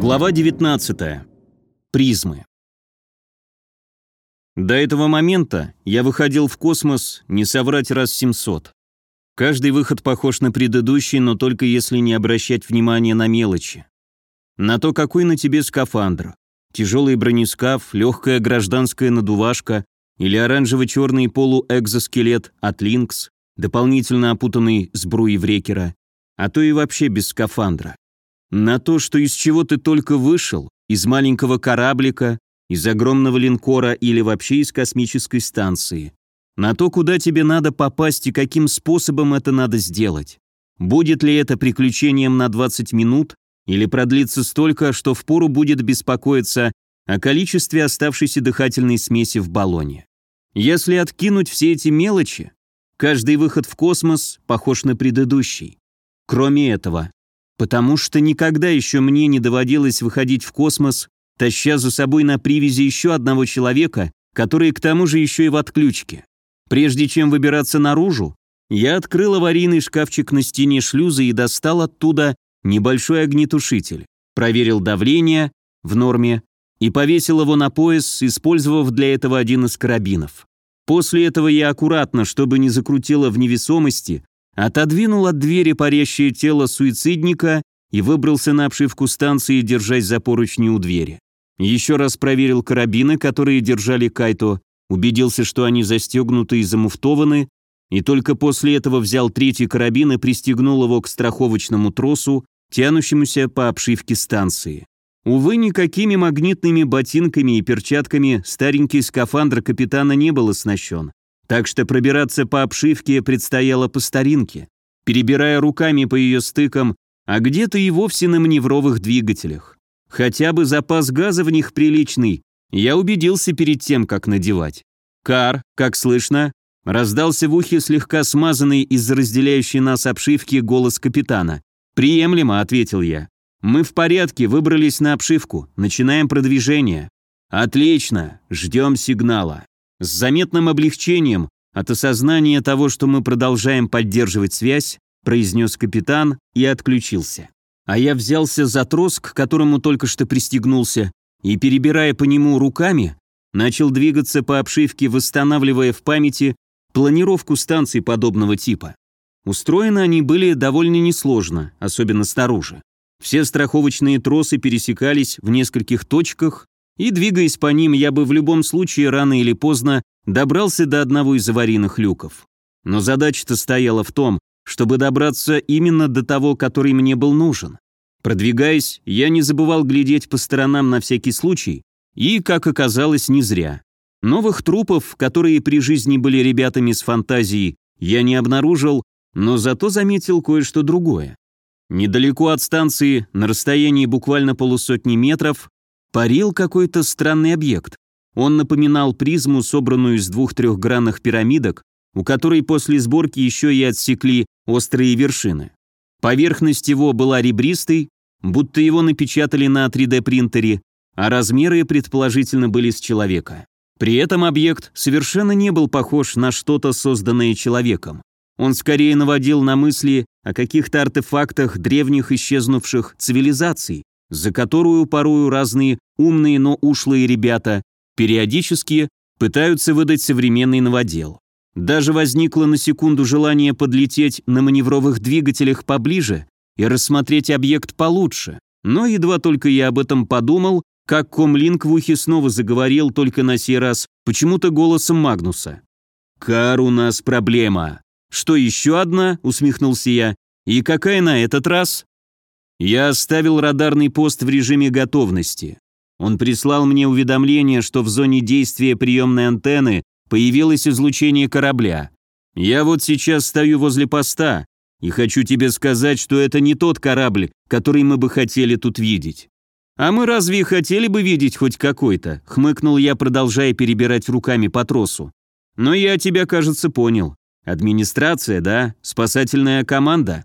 Глава 19. Призмы. До этого момента я выходил в космос, не соврать раз 700. Каждый выход похож на предыдущий, но только если не обращать внимания на мелочи. На то, какой на тебе скафандр. Тяжелый бронескаф, легкая гражданская надувашка или оранжево-черный полуэкзоскелет от Линкс, дополнительно опутанный сбруей врекера, а то и вообще без скафандра. На то, что из чего ты только вышел, из маленького кораблика, из огромного линкора или вообще из космической станции. На то, куда тебе надо попасть и каким способом это надо сделать. Будет ли это приключением на 20 минут или продлится столько, что впору будет беспокоиться о количестве оставшейся дыхательной смеси в баллоне. Если откинуть все эти мелочи, каждый выход в космос похож на предыдущий. Кроме этого, потому что никогда еще мне не доводилось выходить в космос, таща за собой на привязи еще одного человека, который к тому же еще и в отключке. Прежде чем выбираться наружу, я открыл аварийный шкафчик на стене шлюза и достал оттуда небольшой огнетушитель, проверил давление в норме и повесил его на пояс, использовав для этого один из карабинов. После этого я аккуратно, чтобы не закрутило в невесомости, отодвинул от двери парящее тело суицидника и выбрался на обшивку станции, держась за поручни у двери. Еще раз проверил карабины, которые держали Кайто, убедился, что они застегнуты и замуфтованы, и только после этого взял третий карабин и пристегнул его к страховочному тросу, тянущемуся по обшивке станции. Увы, никакими магнитными ботинками и перчатками старенький скафандр капитана не был оснащен. Так что пробираться по обшивке предстояло по старинке, перебирая руками по ее стыкам, а где-то и вовсе на маневровых двигателях. Хотя бы запас газа в них приличный, я убедился перед тем, как надевать. Кар, как слышно, раздался в ухе слегка смазанный из разделяющей нас обшивки голос капитана. «Приемлемо», — ответил я. «Мы в порядке, выбрались на обшивку, начинаем продвижение». «Отлично, ждем сигнала». С заметным облегчением от осознания того, что мы продолжаем поддерживать связь, произнес капитан и отключился. А я взялся за трос, к которому только что пристегнулся, и, перебирая по нему руками, начал двигаться по обшивке, восстанавливая в памяти планировку станций подобного типа. Устроены они были довольно несложно, особенно снаружи. Все страховочные тросы пересекались в нескольких точках, и, двигаясь по ним, я бы в любом случае рано или поздно добрался до одного из аварийных люков. Но задача-то стояла в том, чтобы добраться именно до того, который мне был нужен. Продвигаясь, я не забывал глядеть по сторонам на всякий случай, и, как оказалось, не зря. Новых трупов, которые при жизни были ребятами с фантазией, я не обнаружил, но зато заметил кое-что другое. Недалеко от станции, на расстоянии буквально полусотни метров, парил какой-то странный объект. Он напоминал призму, собранную из двух трехгранных пирамидок, у которой после сборки еще и отсекли острые вершины. Поверхность его была ребристой, будто его напечатали на 3D-принтере, а размеры предположительно были с человека. При этом объект совершенно не был похож на что-то созданное человеком. Он скорее наводил на мысли о каких-то артефактах древних исчезнувших цивилизаций, за которую порою разные умные, но ушлые ребята периодически пытаются выдать современный новодел. Даже возникло на секунду желание подлететь на маневровых двигателях поближе и рассмотреть объект получше. Но едва только я об этом подумал, как комлинк в ухе снова заговорил, только на сей раз почему-то голосом Магнуса. «Кар, у нас проблема». «Что, еще одна?» — усмехнулся я. «И какая на этот раз?» Я оставил радарный пост в режиме готовности. Он прислал мне уведомление, что в зоне действия приемной антенны появилось излучение корабля. Я вот сейчас стою возле поста и хочу тебе сказать, что это не тот корабль, который мы бы хотели тут видеть. А мы разве хотели бы видеть хоть какой-то? Хмыкнул я, продолжая перебирать руками по тросу. Но я тебя, кажется, понял. Администрация, да? Спасательная команда?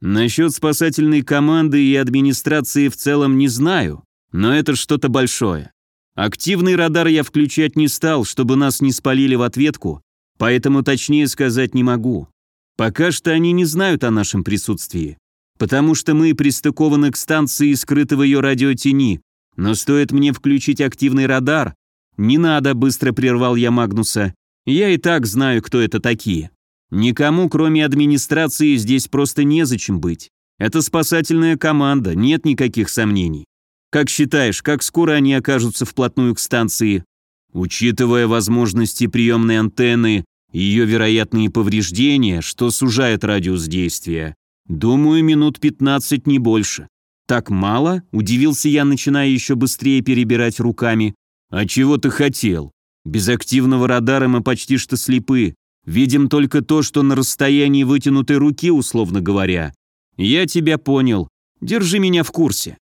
Насчет спасательной команды и администрации в целом не знаю, но это что-то большое. Активный радар я включать не стал, чтобы нас не спалили в ответку, поэтому точнее сказать не могу. Пока что они не знают о нашем присутствии, потому что мы пристыкованы к станции, скрыты в ее радиотени, но стоит мне включить активный радар, не надо, быстро прервал я Магнуса, я и так знаю, кто это такие. Никому, кроме администрации, здесь просто незачем быть. Это спасательная команда, нет никаких сомнений. Как считаешь, как скоро они окажутся вплотную к станции? Учитывая возможности приемной антенны ее вероятные повреждения, что сужает радиус действия, думаю, минут 15 не больше. Так мало? Удивился я, начиная еще быстрее перебирать руками. А чего ты хотел? Без активного радара мы почти что слепы. Видим только то, что на расстоянии вытянутой руки, условно говоря. Я тебя понял. Держи меня в курсе.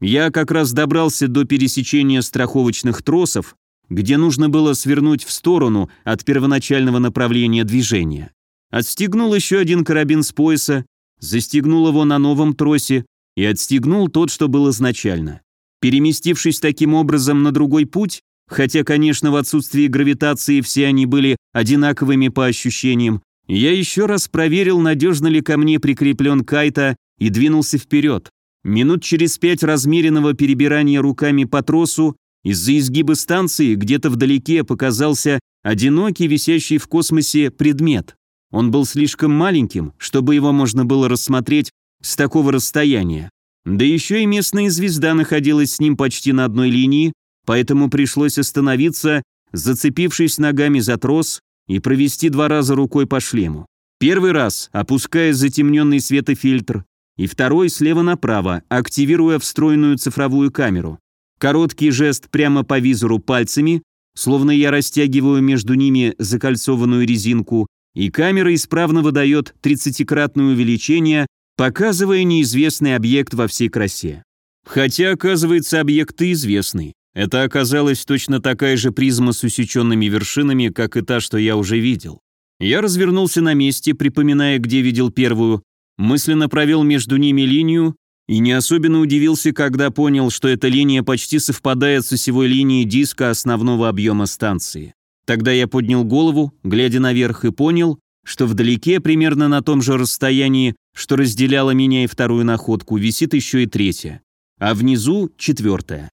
Я как раз добрался до пересечения страховочных тросов, где нужно было свернуть в сторону от первоначального направления движения. Отстегнул еще один карабин с пояса, застегнул его на новом тросе и отстегнул тот, что был изначально. Переместившись таким образом на другой путь, хотя, конечно, в отсутствии гравитации все они были одинаковыми по ощущениям, я еще раз проверил, надежно ли ко мне прикреплен кайта и двинулся вперед. Минут через пять размеренного перебирания руками по тросу из-за изгиба станции где-то вдалеке показался одинокий висящий в космосе предмет. Он был слишком маленьким, чтобы его можно было рассмотреть с такого расстояния. Да еще и местная звезда находилась с ним почти на одной линии, поэтому пришлось остановиться, зацепившись ногами за трос и провести два раза рукой по шлему. Первый раз, опуская затемненный светофильтр, и второй слева направо, активируя встроенную цифровую камеру. Короткий жест прямо по визору пальцами, словно я растягиваю между ними закольцованную резинку, и камера исправно выдает 30-кратное увеличение, показывая неизвестный объект во всей красе. Хотя, оказывается, объект известный. Это оказалась точно такая же призма с усеченными вершинами, как и та, что я уже видел. Я развернулся на месте, припоминая, где видел первую, мысленно провел между ними линию и не особенно удивился, когда понял, что эта линия почти совпадает с осевой линией диска основного объема станции. Тогда я поднял голову, глядя наверх, и понял, что вдалеке, примерно на том же расстоянии, что разделяло меня и вторую находку, висит еще и третья, а внизу четвертая.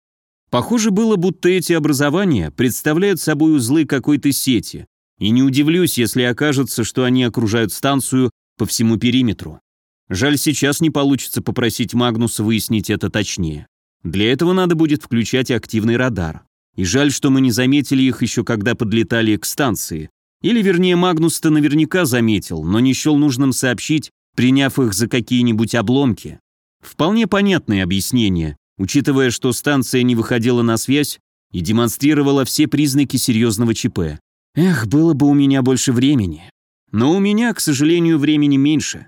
Похоже было, будто эти образования представляют собой узлы какой-то сети, и не удивлюсь, если окажется, что они окружают станцию по всему периметру. Жаль, сейчас не получится попросить Магнуса выяснить это точнее. Для этого надо будет включать активный радар. И жаль, что мы не заметили их еще когда подлетали к станции. Или, вернее, Магнус-то наверняка заметил, но не счел нужным сообщить, приняв их за какие-нибудь обломки. Вполне понятное объяснение, учитывая, что станция не выходила на связь и демонстрировала все признаки серьезного ЧП. Эх, было бы у меня больше времени. Но у меня, к сожалению, времени меньше.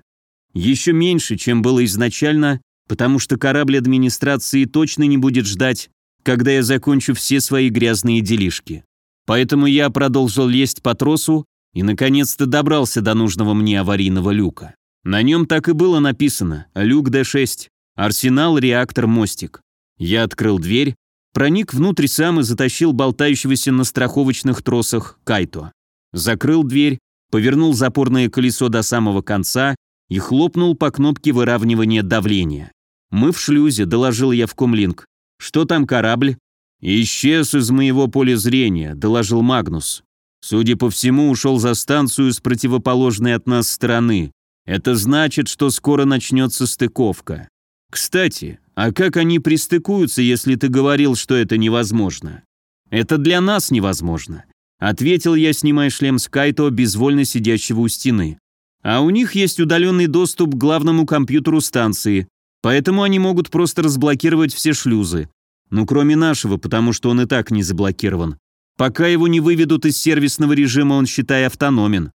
Еще меньше, чем было изначально, потому что корабль администрации точно не будет ждать, когда я закончу все свои грязные делишки. Поэтому я продолжил лезть по тросу и наконец-то добрался до нужного мне аварийного люка. На нем так и было написано «Люк Д6», «Арсенал, реактор, мостик». Я открыл дверь, проник внутрь сам и затащил болтающегося на страховочных тросах Кайто. Закрыл дверь, повернул запорное колесо до самого конца и хлопнул по кнопке выравнивания давления. «Мы в шлюзе», — доложил я в комлинг. «Что там корабль?» «Исчез из моего поля зрения», — доложил Магнус. «Судя по всему, ушел за станцию с противоположной от нас стороны. Это значит, что скоро начнется стыковка. Кстати, а как они пристыкуются, если ты говорил, что это невозможно?» «Это для нас невозможно», — ответил я, снимая шлем Скайто, безвольно сидящего у стены. А у них есть удаленный доступ к главному компьютеру станции, поэтому они могут просто разблокировать все шлюзы. Ну, кроме нашего, потому что он и так не заблокирован. Пока его не выведут из сервисного режима, он, считай, автономен.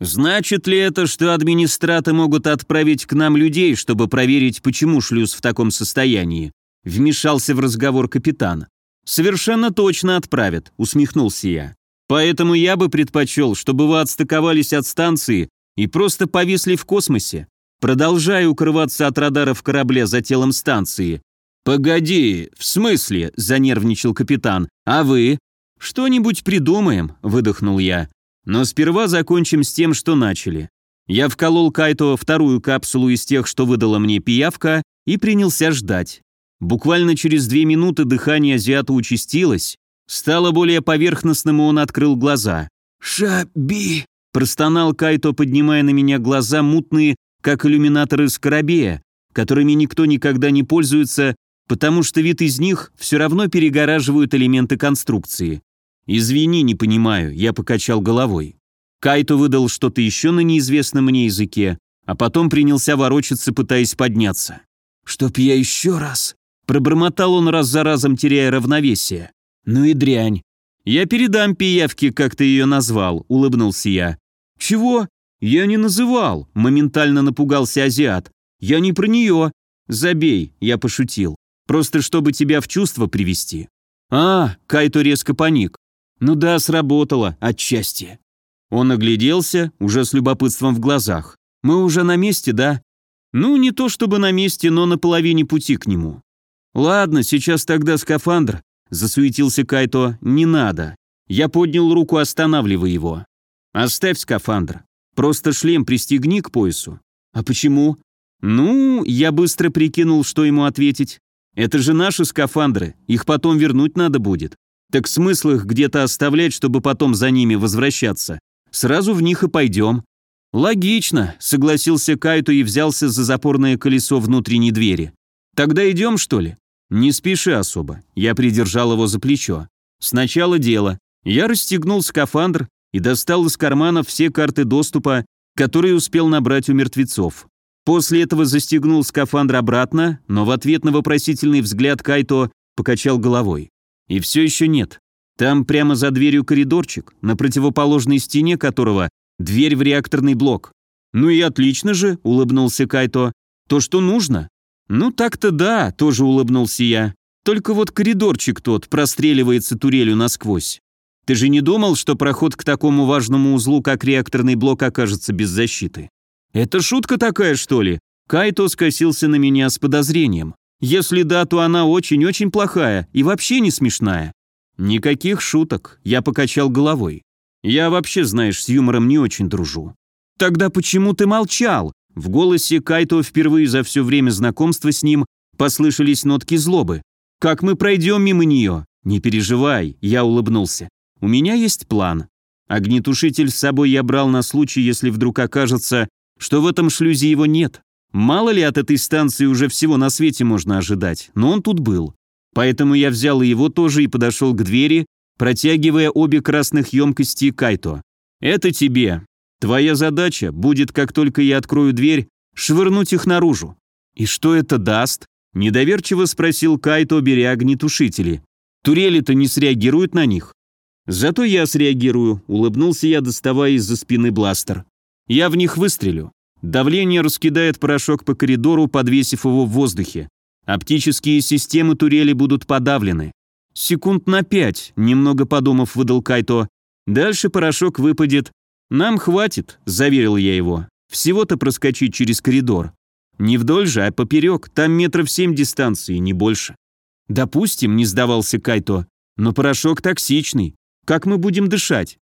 Значит ли это, что администраты могут отправить к нам людей, чтобы проверить, почему шлюз в таком состоянии? Вмешался в разговор капитан. Совершенно точно отправят, усмехнулся я. Поэтому я бы предпочел, чтобы вы отстыковались от станции и просто повисли в космосе, продолжая укрываться от радаров корабля за телом станции, «Погоди, в смысле?» – занервничал капитан. «А вы?» «Что-нибудь придумаем», – выдохнул я. «Но сперва закончим с тем, что начали». Я вколол Кайто вторую капсулу из тех, что выдала мне пиявка, и принялся ждать. Буквально через две минуты дыхание азиата участилось, стало более поверхностным, и он открыл глаза. «Шаби!» – простонал Кайто, поднимая на меня глаза мутные, как иллюминаторы скоробея, которыми никто никогда не пользуется, потому что вид из них все равно перегораживают элементы конструкции. «Извини, не понимаю», – я покачал головой. Кайто выдал что-то еще на неизвестном мне языке, а потом принялся ворочаться, пытаясь подняться. «Чтоб я еще раз...» Пробормотал он раз за разом, теряя равновесие. «Ну и дрянь. Я передам пиявке, как ты ее назвал», — улыбнулся я. «Чего? Я не называл», — моментально напугался азиат. «Я не про нее». «Забей», — я пошутил. «Просто чтобы тебя в чувство привести». «А», — Кайто резко паник. «Ну да, сработало, отчасти». Он огляделся, уже с любопытством в глазах. «Мы уже на месте, да?» «Ну, не то чтобы на месте, но на половине пути к нему». «Ладно, сейчас тогда скафандр», — засуетился Кайто, — «не надо». Я поднял руку, останавливая его. «Оставь скафандр. Просто шлем пристегни к поясу». «А почему?» «Ну, я быстро прикинул, что ему ответить. Это же наши скафандры, их потом вернуть надо будет. Так смысл их где-то оставлять, чтобы потом за ними возвращаться? Сразу в них и пойдем». «Логично», — согласился Кайто и взялся за запорное колесо внутренней двери. «Тогда идем, что ли?» «Не спеши особо». Я придержал его за плечо. «Сначала дело. Я расстегнул скафандр и достал из карманов все карты доступа, которые успел набрать у мертвецов. После этого застегнул скафандр обратно, но в ответ на вопросительный взгляд Кайто покачал головой. И все еще нет. Там прямо за дверью коридорчик, на противоположной стене которого дверь в реакторный блок. «Ну и отлично же», — улыбнулся Кайто. «То, что нужно». «Ну так-то да», — тоже улыбнулся я. «Только вот коридорчик тот простреливается турелью насквозь. Ты же не думал, что проход к такому важному узлу, как реакторный блок, окажется без защиты?» «Это шутка такая, что ли?» Кайто скосился на меня с подозрением. «Если да, то она очень-очень плохая и вообще не смешная». «Никаких шуток», — я покачал головой. «Я вообще, знаешь, с юмором не очень дружу». «Тогда почему ты молчал?» В голосе Кайто впервые за все время знакомства с ним послышались нотки злобы. «Как мы пройдем мимо нее?» «Не переживай», — я улыбнулся. «У меня есть план. Огнетушитель с собой я брал на случай, если вдруг окажется, что в этом шлюзе его нет. Мало ли от этой станции уже всего на свете можно ожидать, но он тут был. Поэтому я взял его тоже и подошел к двери, протягивая обе красных емкости Кайто. «Это тебе. Твоя задача будет, как только я открою дверь, швырнуть их наружу». «И что это даст?» – недоверчиво спросил Кайто, беря огнетушители. «Турели-то не среагируют на них?» «Зато я среагирую», – улыбнулся я, доставая из-за спины бластер. «Я в них выстрелю. Давление раскидает порошок по коридору, подвесив его в воздухе. Оптические системы турели будут подавлены. Секунд на пять, немного подумав, выдал Кайто. Дальше порошок выпадет. Нам хватит, заверил я его. Всего-то проскочить через коридор. Не вдоль же, а поперек, там метров семь дистанции, не больше. Допустим, не сдавался Кайто, но порошок токсичный. Как мы будем дышать?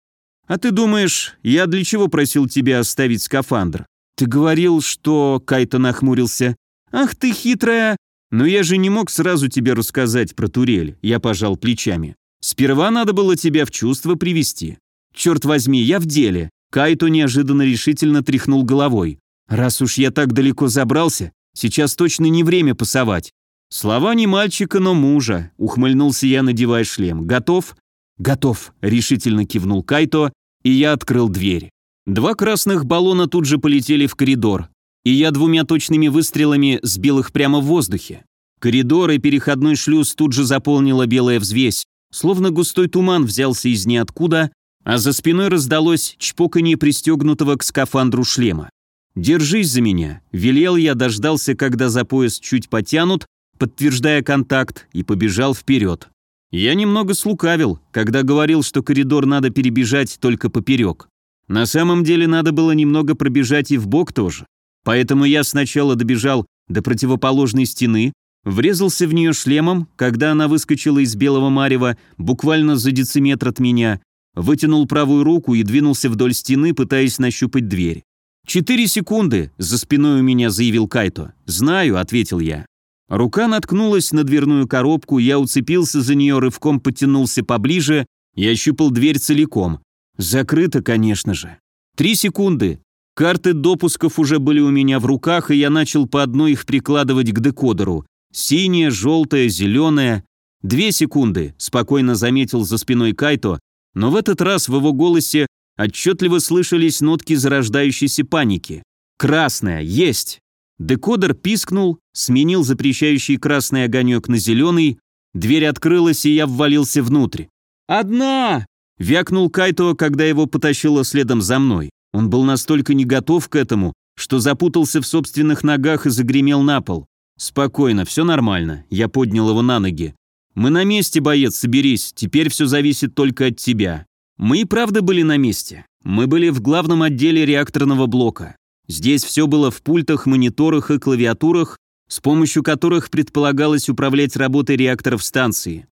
А ты думаешь, я для чего просил тебя оставить скафандр? Ты говорил, что... Кайто нахмурился. Ах ты хитрая... «Но я же не мог сразу тебе рассказать про турель», — я пожал плечами. «Сперва надо было тебя в чувство привести. Черт возьми, я в деле». Кайто неожиданно решительно тряхнул головой. «Раз уж я так далеко забрался, сейчас точно не время пасовать». «Слова не мальчика, но мужа», — ухмыльнулся я, надевая шлем. «Готов?» «Готов», — решительно кивнул Кайто, и я открыл дверь. Два красных баллона тут же полетели в коридор и я двумя точными выстрелами сбил их прямо в воздухе. Коридор и переходной шлюз тут же заполнила белая взвесь, словно густой туман взялся из ниоткуда, а за спиной раздалось чпоканье пристегнутого к скафандру шлема. «Держись за меня», — велел я, дождался, когда за пояс чуть потянут, подтверждая контакт, и побежал вперед. Я немного слукавил, когда говорил, что коридор надо перебежать только поперек. На самом деле надо было немного пробежать и в бок тоже. Поэтому я сначала добежал до противоположной стены, врезался в нее шлемом, когда она выскочила из белого марева буквально за дециметр от меня, вытянул правую руку и двинулся вдоль стены, пытаясь нащупать дверь. «Четыре секунды!» – за спиной у меня заявил Кайто. «Знаю», – ответил я. Рука наткнулась на дверную коробку, я уцепился за нее, рывком подтянулся поближе и ощупал дверь целиком. Закрыто, конечно же. Три секунды. Карты допусков уже были у меня в руках, и я начал по одной их прикладывать к декодеру. Синяя, желтая, зеленая. Две секунды, спокойно заметил за спиной Кайто, но в этот раз в его голосе отчетливо слышались нотки зарождающейся паники. «Красная! Есть!» Декодер пискнул, сменил запрещающий красный огонек на зеленый, дверь открылась, и я ввалился внутрь. «Одна!» — вякнул Кайто, когда его потащило следом за мной. Он был настолько не готов к этому, что запутался в собственных ногах и загремел на пол. «Спокойно, все нормально», — я поднял его на ноги. «Мы на месте, боец, соберись, теперь все зависит только от тебя». Мы и правда были на месте. Мы были в главном отделе реакторного блока. Здесь все было в пультах, мониторах и клавиатурах, с помощью которых предполагалось управлять работой реакторов станции.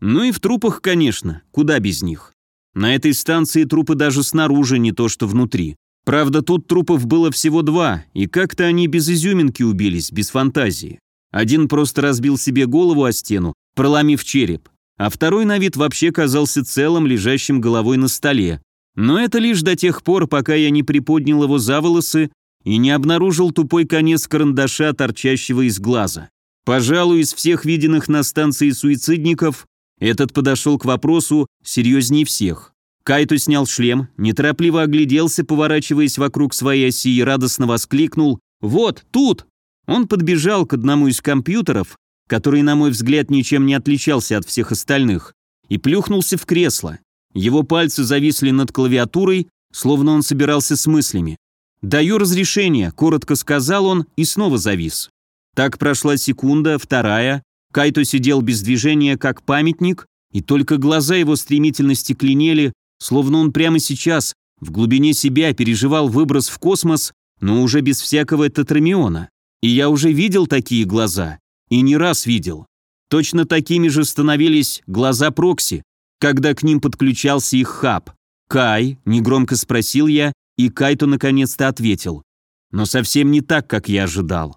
Ну и в трупах, конечно, куда без них. На этой станции трупы даже снаружи, не то что внутри. Правда, тут трупов было всего два, и как-то они без изюминки убились, без фантазии. Один просто разбил себе голову о стену, проломив череп, а второй на вид вообще казался целым, лежащим головой на столе, но это лишь до тех пор, пока я не приподнял его за волосы и не обнаружил тупой конец карандаша, торчащего из глаза. Пожалуй, из всех виденных на станции суицидников, этот подошел к вопросу серьезнее всех. Кайто снял шлем, неторопливо огляделся, поворачиваясь вокруг своей оси и радостно воскликнул «Вот, тут!». Он подбежал к одному из компьютеров, который, на мой взгляд, ничем не отличался от всех остальных, и плюхнулся в кресло. Его пальцы зависли над клавиатурой, словно он собирался с мыслями. «Даю разрешение», — коротко сказал он и снова завис. Так прошла секунда, вторая. Кайто сидел без движения, как памятник, и только глаза его стремительно стекленели, словно он прямо сейчас, в глубине себя, переживал выброс в космос, но уже без всякого тетрамиона. И я уже видел такие глаза, и не раз видел. Точно такими же становились глаза Прокси, когда к ним подключался их хаб. «Кай?» – негромко спросил я, и Кайто наконец-то ответил. Но совсем не так, как я ожидал.